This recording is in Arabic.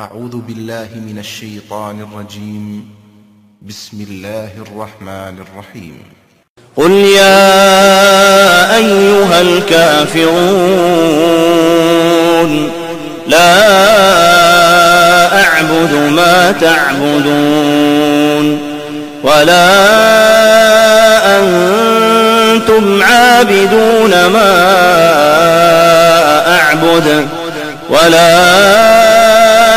أعوذ بالله من الشيطان الرجيم. بسم الله الرحمن الرحيم. قل يا أيها الكافرون لا أعبد ما تعبدون ولا أنتم عابدون ما أعبد ولا